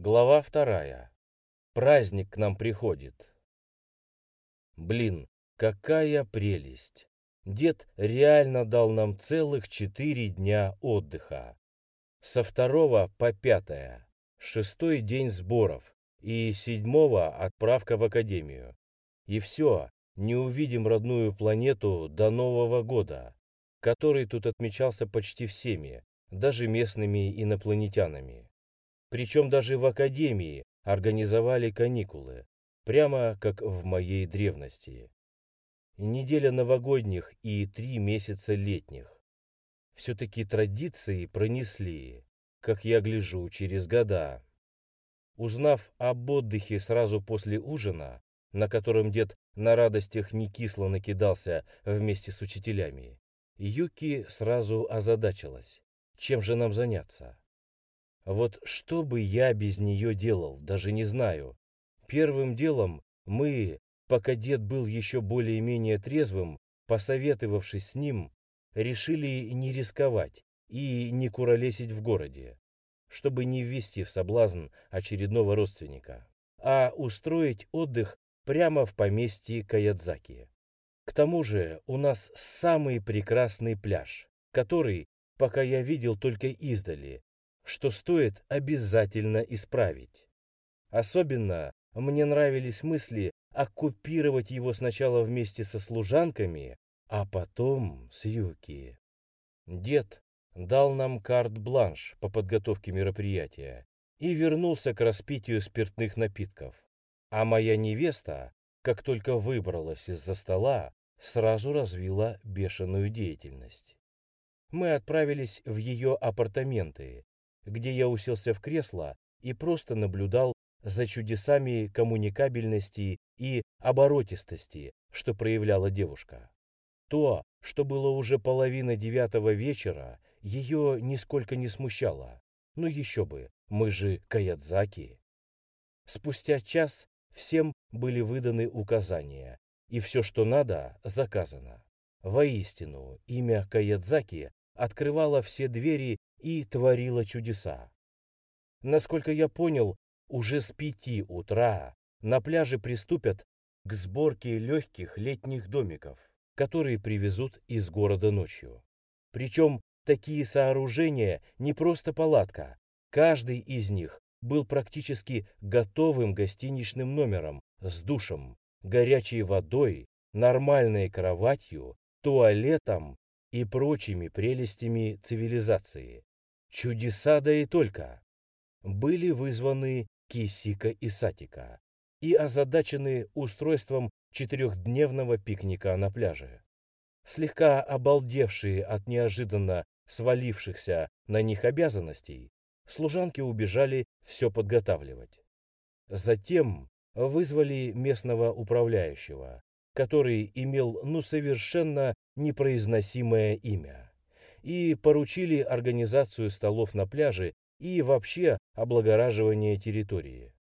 Глава вторая. Праздник к нам приходит. Блин, какая прелесть! Дед реально дал нам целых четыре дня отдыха. Со второго по пятое. Шестой день сборов. И седьмого отправка в академию. И все, не увидим родную планету до Нового года, который тут отмечался почти всеми, даже местными инопланетянами. Причем даже в академии организовали каникулы, прямо как в моей древности. Неделя новогодних и три месяца летних. Все-таки традиции пронесли, как я гляжу, через года. Узнав об отдыхе сразу после ужина, на котором дед на радостях не кисло накидался вместе с учителями, Юки сразу озадачилась. Чем же нам заняться? Вот что бы я без нее делал, даже не знаю. Первым делом мы, пока дед был еще более-менее трезвым, посоветовавшись с ним, решили не рисковать и не куролесить в городе, чтобы не ввести в соблазн очередного родственника, а устроить отдых прямо в поместье Каядзаки. К тому же у нас самый прекрасный пляж, который, пока я видел только издали, что стоит обязательно исправить. Особенно мне нравились мысли оккупировать его сначала вместе со служанками, а потом с Юки. Дед дал нам карт-бланш по подготовке мероприятия и вернулся к распитию спиртных напитков. А моя невеста, как только выбралась из-за стола, сразу развила бешеную деятельность. Мы отправились в ее апартаменты, где я уселся в кресло и просто наблюдал за чудесами коммуникабельности и оборотистости, что проявляла девушка. То, что было уже половина девятого вечера, ее нисколько не смущало. Ну еще бы, мы же Каядзаки. Спустя час всем были выданы указания, и все, что надо, заказано. Воистину, имя Каядзаки открывало все двери и творила чудеса. Насколько я понял, уже с пяти утра на пляже приступят к сборке легких летних домиков, которые привезут из города ночью. Причем такие сооружения не просто палатка, каждый из них был практически готовым гостиничным номером с душем, горячей водой, нормальной кроватью, туалетом и прочими прелестями цивилизации. Чудеса да и только. Были вызваны Кисика и Сатика и озадачены устройством четырехдневного пикника на пляже. Слегка обалдевшие от неожиданно свалившихся на них обязанностей, служанки убежали все подготавливать. Затем вызвали местного управляющего, который имел ну совершенно непроизносимое имя и поручили организацию столов на пляже и вообще облагораживание территории.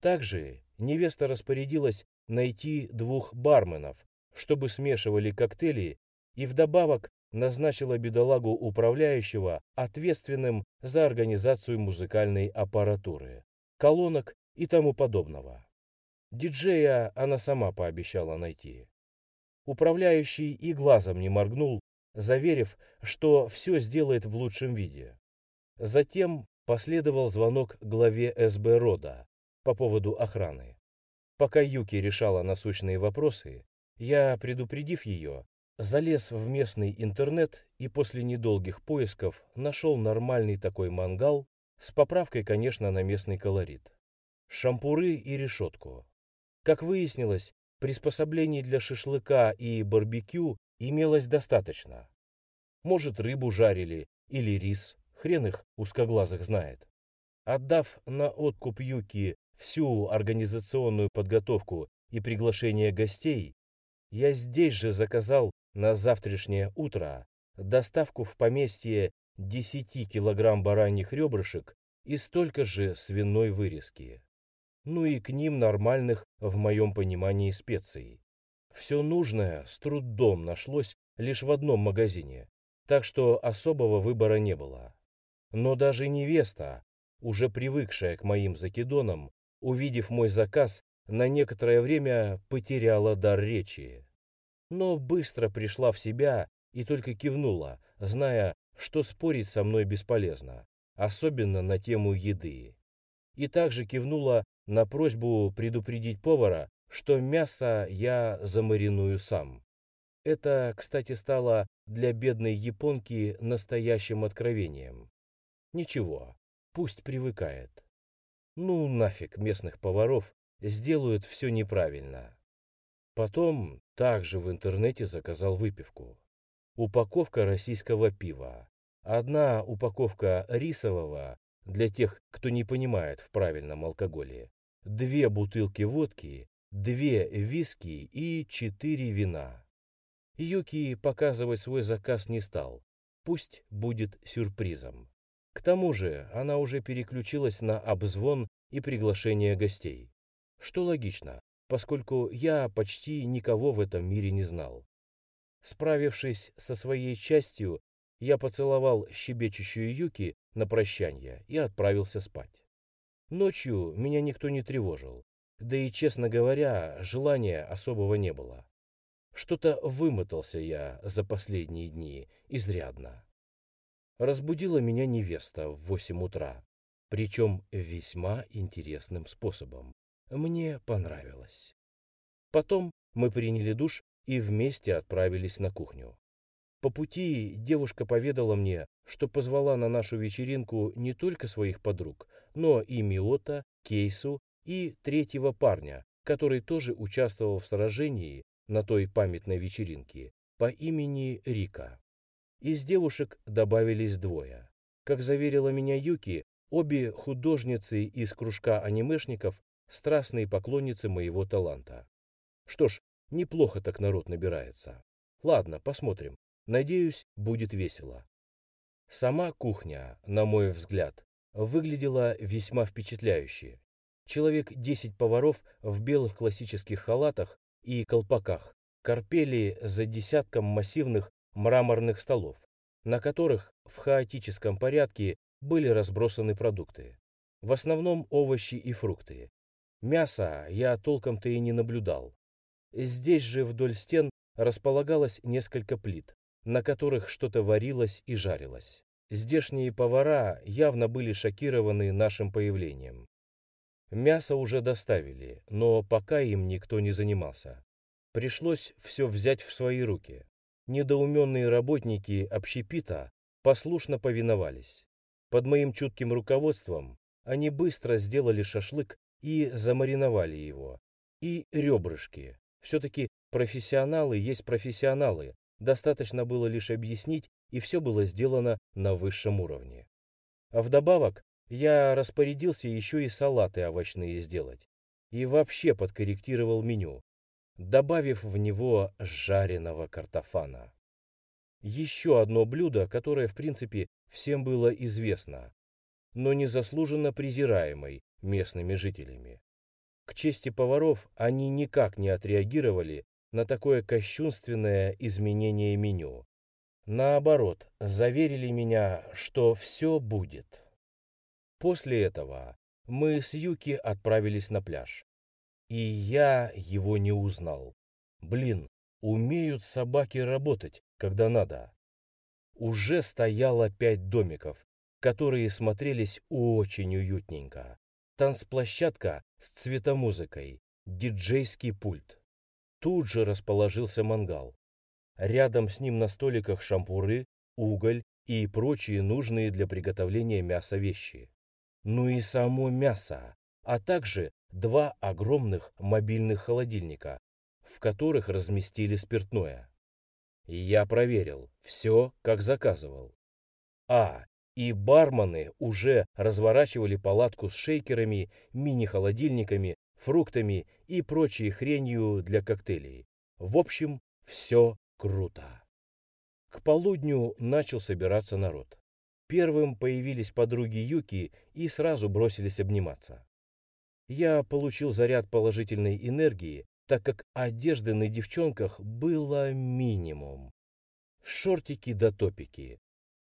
Также невеста распорядилась найти двух барменов, чтобы смешивали коктейли, и вдобавок назначила бедолагу управляющего ответственным за организацию музыкальной аппаратуры, колонок и тому подобного. Диджея она сама пообещала найти. Управляющий и глазом не моргнул, заверив, что все сделает в лучшем виде. Затем последовал звонок главе СБ рода по поводу охраны. Пока Юки решала насущные вопросы, я, предупредив ее, залез в местный интернет и после недолгих поисков нашел нормальный такой мангал с поправкой, конечно, на местный колорит. Шампуры и решетку. Как выяснилось, приспособлений для шашлыка и барбекю имелось достаточно. Может, рыбу жарили или рис, хрен их узкоглазых знает. Отдав на откуп Юки всю организационную подготовку и приглашение гостей, я здесь же заказал на завтрашнее утро доставку в поместье 10 килограмм бараньих ребрышек и столько же свиной вырезки. Ну и к ним нормальных, в моем понимании, специй. Все нужное с трудом нашлось лишь в одном магазине, так что особого выбора не было. Но даже невеста, уже привыкшая к моим закидонам, увидев мой заказ, на некоторое время потеряла дар речи. Но быстро пришла в себя и только кивнула, зная, что спорить со мной бесполезно, особенно на тему еды. И также кивнула на просьбу предупредить повара, что мясо я замариную сам. Это, кстати, стало для бедной японки настоящим откровением. Ничего, пусть привыкает. Ну нафиг местных поваров, сделают все неправильно. Потом также в интернете заказал выпивку. Упаковка российского пива. Одна упаковка рисового для тех, кто не понимает в правильном алкоголе. Две бутылки водки, две виски и четыре вина. Юки показывать свой заказ не стал. Пусть будет сюрпризом. К тому же она уже переключилась на обзвон и приглашение гостей. Что логично, поскольку я почти никого в этом мире не знал. Справившись со своей частью, я поцеловал щебечущую Юки на прощание и отправился спать. Ночью меня никто не тревожил, да и, честно говоря, желания особого не было. Что-то вымотался я за последние дни, изрядно. Разбудила меня невеста в восемь утра, причем весьма интересным способом. Мне понравилось. Потом мы приняли душ и вместе отправились на кухню. По пути девушка поведала мне, что позвала на нашу вечеринку не только своих подруг, но и Миота, Кейсу и третьего парня, который тоже участвовал в сражении на той памятной вечеринке по имени Рика. Из девушек добавились двое. Как заверила меня Юки, обе художницы из кружка анимешников страстные поклонницы моего таланта. Что ж, неплохо так народ набирается. Ладно, посмотрим. Надеюсь, будет весело. Сама кухня, на мой взгляд, выглядела весьма впечатляюще. Человек 10 поваров в белых классических халатах и колпаках корпели за десятком массивных мраморных столов, на которых в хаотическом порядке были разбросаны продукты. В основном овощи и фрукты. Мяса я толком-то и не наблюдал. Здесь же вдоль стен располагалось несколько плит, на которых что-то варилось и жарилось. Здешние повара явно были шокированы нашим появлением. Мясо уже доставили, но пока им никто не занимался. Пришлось все взять в свои руки. Недоуменные работники общепита послушно повиновались. Под моим чутким руководством они быстро сделали шашлык и замариновали его. И ребрышки. Все-таки профессионалы есть профессионалы. Достаточно было лишь объяснить, и все было сделано на высшем уровне. А вдобавок я распорядился еще и салаты овощные сделать. И вообще подкорректировал меню, добавив в него жареного картофана. Еще одно блюдо, которое, в принципе, всем было известно, но незаслуженно презираемой местными жителями. К чести поваров, они никак не отреагировали на такое кощунственное изменение меню. Наоборот, заверили меня, что все будет. После этого мы с Юки отправились на пляж. И я его не узнал. Блин, умеют собаки работать, когда надо. Уже стояло пять домиков, которые смотрелись очень уютненько. Танцплощадка с цветомузыкой, диджейский пульт. Тут же расположился мангал. Рядом с ним на столиках шампуры, уголь и прочие нужные для приготовления мяса вещи ну и само мясо, а также два огромных мобильных холодильника, в которых разместили спиртное. Я проверил, все как заказывал. А, и бармены уже разворачивали палатку с шейкерами, мини-холодильниками, фруктами и прочей хренью для коктейлей. В общем, все круто. К полудню начал собираться народ. Первым появились подруги Юки и сразу бросились обниматься. Я получил заряд положительной энергии, так как одежды на девчонках было минимум. Шортики да топики.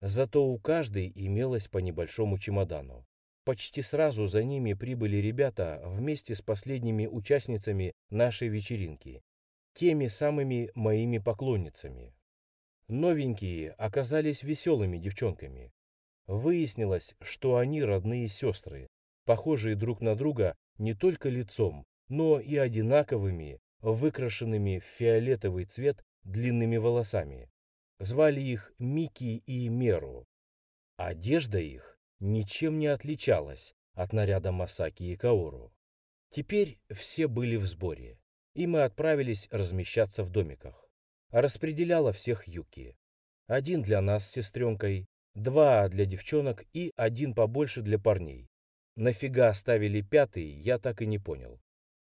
Зато у каждой имелось по небольшому чемодану. Почти сразу за ними прибыли ребята вместе с последними участницами нашей вечеринки, теми самыми моими поклонницами. Новенькие оказались веселыми девчонками. Выяснилось, что они родные сестры, похожие друг на друга не только лицом, но и одинаковыми, выкрашенными в фиолетовый цвет длинными волосами. Звали их Мики и Меру. Одежда их ничем не отличалась от наряда Масаки и Каору. Теперь все были в сборе, и мы отправились размещаться в домиках. Распределяла всех Юки. Один для нас с сестренкой, два для девчонок и один побольше для парней. Нафига оставили пятый, я так и не понял.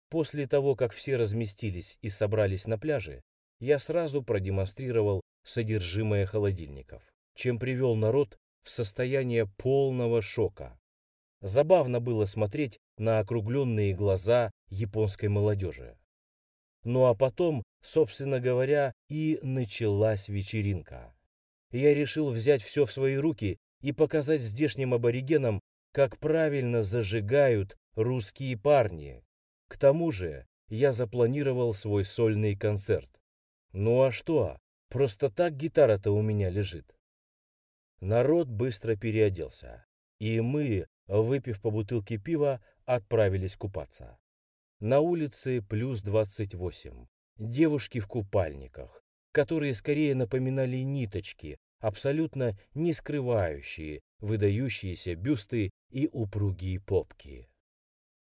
После того, как все разместились и собрались на пляже, я сразу продемонстрировал содержимое холодильников, чем привел народ в состояние полного шока. Забавно было смотреть на округленные глаза японской молодежи. Ну а потом, собственно говоря, и началась вечеринка. Я решил взять все в свои руки и показать здешним аборигенам, как правильно зажигают русские парни. К тому же я запланировал свой сольный концерт. Ну а что, просто так гитара-то у меня лежит. Народ быстро переоделся, и мы, выпив по бутылке пива, отправились купаться. На улице плюс 28. Девушки в купальниках, которые скорее напоминали ниточки, абсолютно не скрывающие выдающиеся бюсты и упругие попки.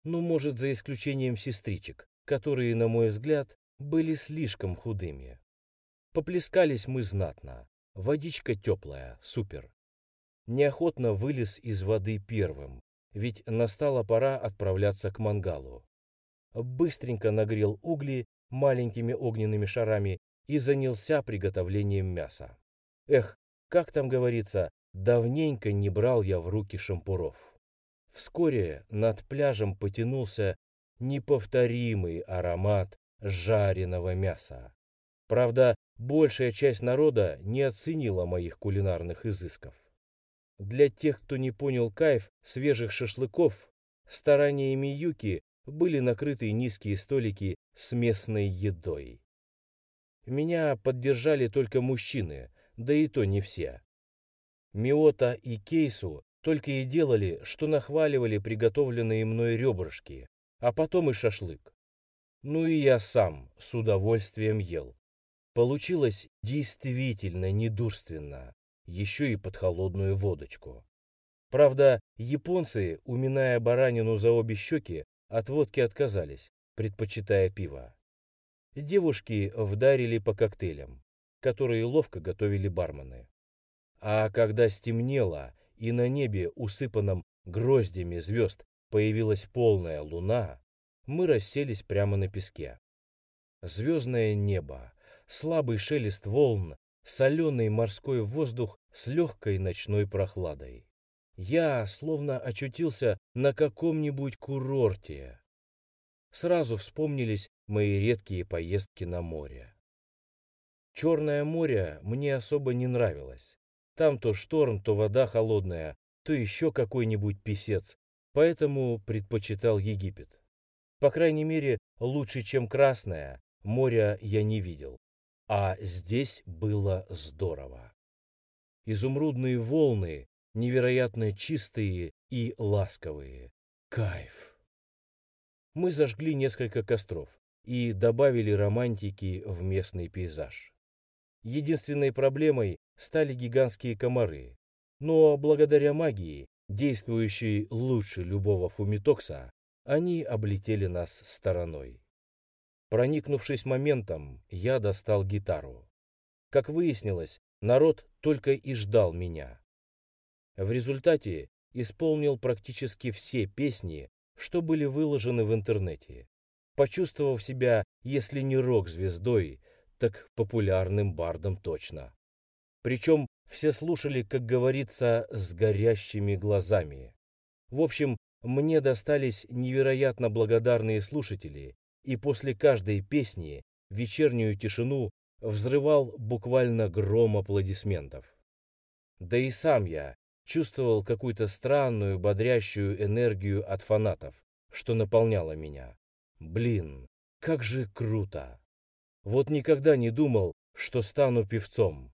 Ну, может, за исключением сестричек, которые, на мой взгляд, были слишком худыми. Поплескались мы знатно, Водичка теплая, супер. Неохотно вылез из воды первым, ведь настала пора отправляться к мангалу. Быстренько нагрел угли маленькими огненными шарами и занялся приготовлением мяса. Эх, как там говорится, давненько не брал я в руки шампуров. Вскоре над пляжем потянулся неповторимый аромат жареного мяса. Правда, большая часть народа не оценила моих кулинарных изысков. Для тех, кто не понял кайф свежих шашлыков, стараниями Юки были накрыты низкие столики с местной едой. Меня поддержали только мужчины, да и то не все. Миота и Кейсу только и делали, что нахваливали приготовленные мной ребрышки, а потом и шашлык. Ну и я сам с удовольствием ел. Получилось действительно недурственно, еще и под холодную водочку. Правда, японцы, уминая баранину за обе щеки, от водки отказались, предпочитая пиво. Девушки вдарили по коктейлям, которые ловко готовили бармены. А когда стемнело и на небе, усыпанном гроздями звезд, появилась полная луна, мы расселись прямо на песке. Звездное небо, слабый шелест волн, соленый морской воздух с легкой ночной прохладой. Я словно очутился на каком-нибудь курорте. Сразу вспомнились мои редкие поездки на море. Черное море мне особо не нравилось. Там то шторм, то вода холодная, то еще какой-нибудь писец, поэтому предпочитал Египет. По крайней мере, лучше, чем Красное, моря я не видел. А здесь было здорово. Изумрудные волны, невероятно чистые и ласковые. Кайф! Мы зажгли несколько костров и добавили романтики в местный пейзаж. Единственной проблемой стали гигантские комары, но благодаря магии, действующей лучше любого фумитокса, они облетели нас стороной. Проникнувшись моментом, я достал гитару. Как выяснилось, народ только и ждал меня. В результате исполнил практически все песни, что были выложены в интернете, почувствовав себя, если не рок-звездой, так популярным бардом точно. Причем все слушали, как говорится, с горящими глазами. В общем, мне достались невероятно благодарные слушатели, и после каждой песни вечернюю тишину взрывал буквально гром аплодисментов. Да и сам я чувствовал какую-то странную, бодрящую энергию от фанатов, что наполняло меня. Блин, как же круто! Вот никогда не думал, что стану певцом.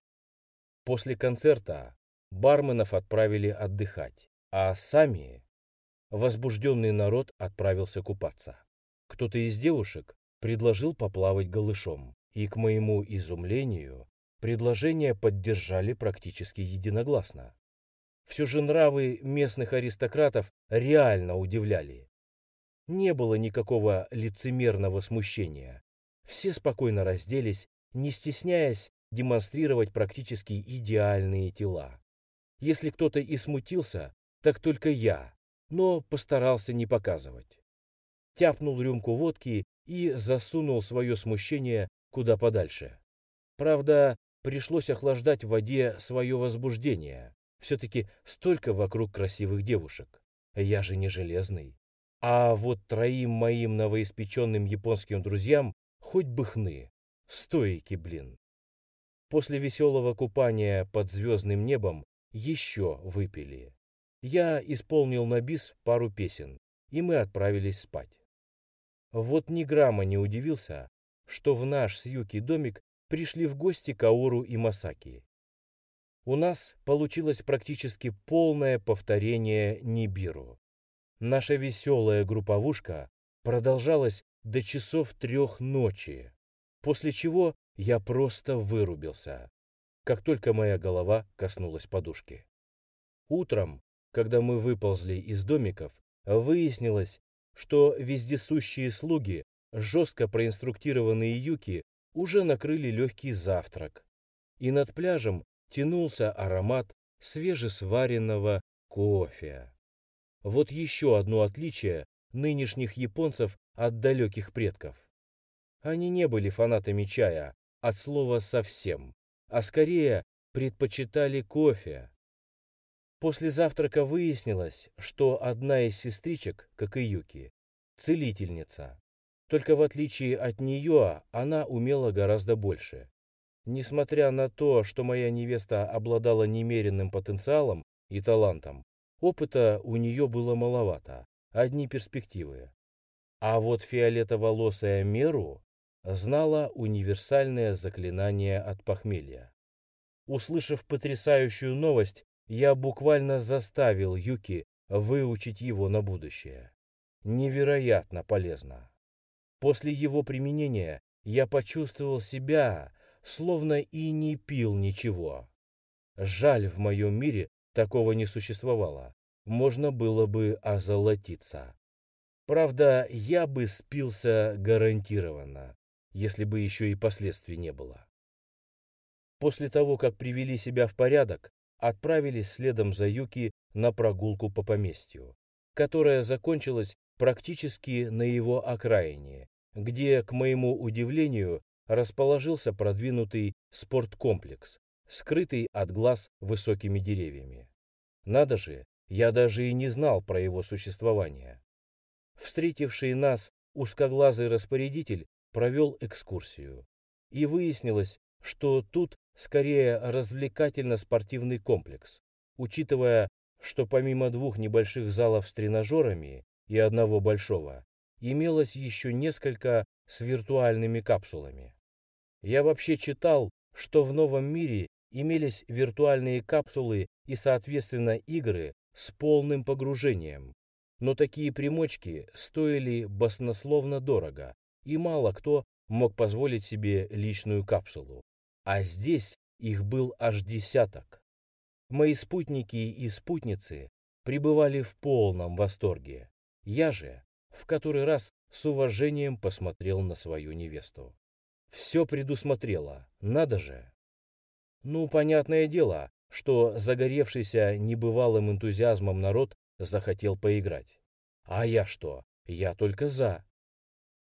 После концерта барменов отправили отдыхать, а сами возбужденный народ отправился купаться. Кто-то из девушек предложил поплавать голышом, и, к моему изумлению, предложение поддержали практически единогласно. Все же нравы местных аристократов реально удивляли. Не было никакого лицемерного смущения. Все спокойно разделись, не стесняясь демонстрировать практически идеальные тела. Если кто-то и смутился, так только я, но постарался не показывать. Тяпнул рюмку водки и засунул свое смущение куда подальше. Правда, пришлось охлаждать в воде свое возбуждение. Все-таки столько вокруг красивых девушек. Я же не железный. А вот троим моим новоиспеченным японским друзьям хоть бы хны. Стойки, блин. После веселого купания под звездным небом еще выпили. Я исполнил на бис пару песен, и мы отправились спать. Вот ни грамма не удивился, что в наш с Юки домик пришли в гости Каору и Масаки. У нас получилось практически полное повторение Нибиру. Наша веселая групповушка продолжалась до часов трех ночи, после чего я просто вырубился, как только моя голова коснулась подушки. Утром, когда мы выползли из домиков, выяснилось, что вездесущие слуги, жестко проинструктированные юки, уже накрыли легкий завтрак, и над пляжем тянулся аромат свежесваренного кофе. Вот еще одно отличие нынешних японцев от далеких предков. Они не были фанатами чая, от слова совсем, а скорее предпочитали кофе. После завтрака выяснилось, что одна из сестричек, как и Юки, целительница. Только в отличие от нее, она умела гораздо больше. Несмотря на то, что моя невеста обладала немеренным потенциалом и талантом, опыта у нее было маловато, одни перспективы. А вот фиолетоволосая Меру знала универсальное заклинание от похмелья. Услышав потрясающую новость, я буквально заставил Юки выучить его на будущее. Невероятно полезно. После его применения я почувствовал себя, словно и не пил ничего. Жаль, в моем мире такого не существовало. Можно было бы озолотиться. Правда, я бы спился гарантированно, если бы еще и последствий не было. После того, как привели себя в порядок, отправились следом за Юки на прогулку по поместью, которая закончилась практически на его окраине, где, к моему удивлению, расположился продвинутый спорткомплекс, скрытый от глаз высокими деревьями. Надо же, я даже и не знал про его существование. Встретивший нас узкоглазый распорядитель провел экскурсию. И выяснилось, что тут скорее развлекательно-спортивный комплекс, учитывая, что помимо двух небольших залов с тренажерами и одного большого, имелось еще несколько с виртуальными капсулами. Я вообще читал, что в новом мире имелись виртуальные капсулы и, соответственно, игры с полным погружением. Но такие примочки стоили баснословно дорого, и мало кто мог позволить себе личную капсулу. А здесь их был аж десяток. Мои спутники и спутницы пребывали в полном восторге. Я же в который раз с уважением посмотрел на свою невесту. Все предусмотрела, надо же. Ну, понятное дело, что загоревшийся небывалым энтузиазмом народ захотел поиграть. А я что? Я только за.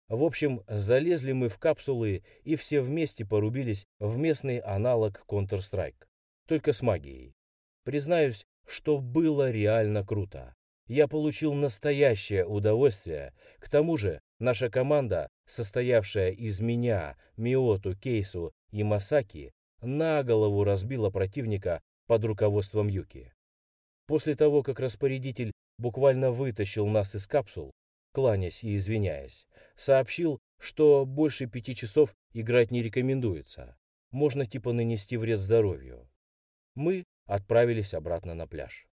В общем, залезли мы в капсулы и все вместе порубились в местный аналог Counter-Strike, только с магией. Признаюсь, что было реально круто. Я получил настоящее удовольствие. К тому же, наша команда, состоявшая из меня, Миоту, Кейсу и Масаки, на голову разбила противника под руководством Юки. После того, как распорядитель буквально вытащил нас из капсул, кланясь и извиняясь, сообщил, что больше пяти часов играть не рекомендуется. Можно типа нанести вред здоровью. Мы отправились обратно на пляж.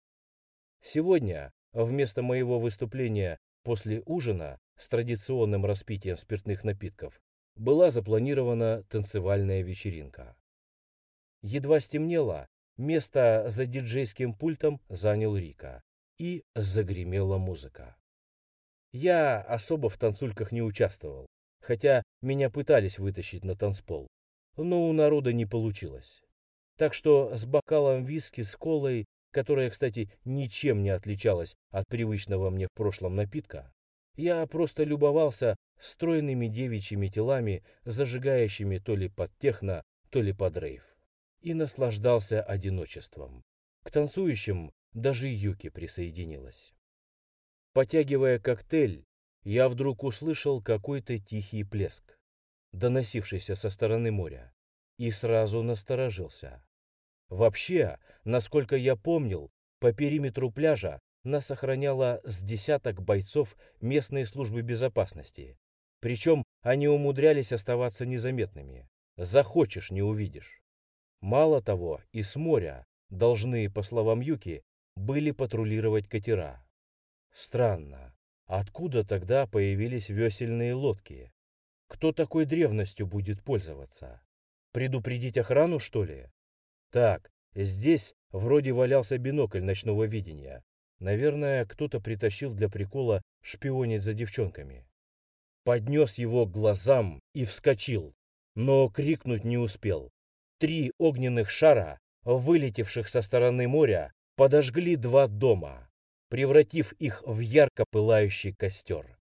Сегодня, вместо моего выступления после ужина с традиционным распитием спиртных напитков, была запланирована танцевальная вечеринка. Едва стемнело, место за диджейским пультом занял Рика, и загремела музыка. Я особо в танцульках не участвовал, хотя меня пытались вытащить на танцпол, но у народа не получилось. Так что с бокалом виски с колой, которая, кстати, ничем не отличалась от привычного мне в прошлом напитка, я просто любовался стройными девичьими телами, зажигающими то ли под техно, то ли под рейв, и наслаждался одиночеством. К танцующим даже Юки присоединилась. Потягивая коктейль, я вдруг услышал какой-то тихий плеск, доносившийся со стороны моря, и сразу насторожился. Вообще, насколько я помнил, по периметру пляжа нас охраняло с десяток бойцов местной службы безопасности. Причем они умудрялись оставаться незаметными. Захочешь, не увидишь. Мало того, и с моря должны, по словам Юки, были патрулировать катера. Странно, откуда тогда появились весельные лодки? Кто такой древностью будет пользоваться? Предупредить охрану, что ли? Так, здесь вроде валялся бинокль ночного видения. Наверное, кто-то притащил для прикола шпионить за девчонками. Поднес его к глазам и вскочил, но крикнуть не успел. Три огненных шара, вылетевших со стороны моря, подожгли два дома, превратив их в ярко пылающий костер.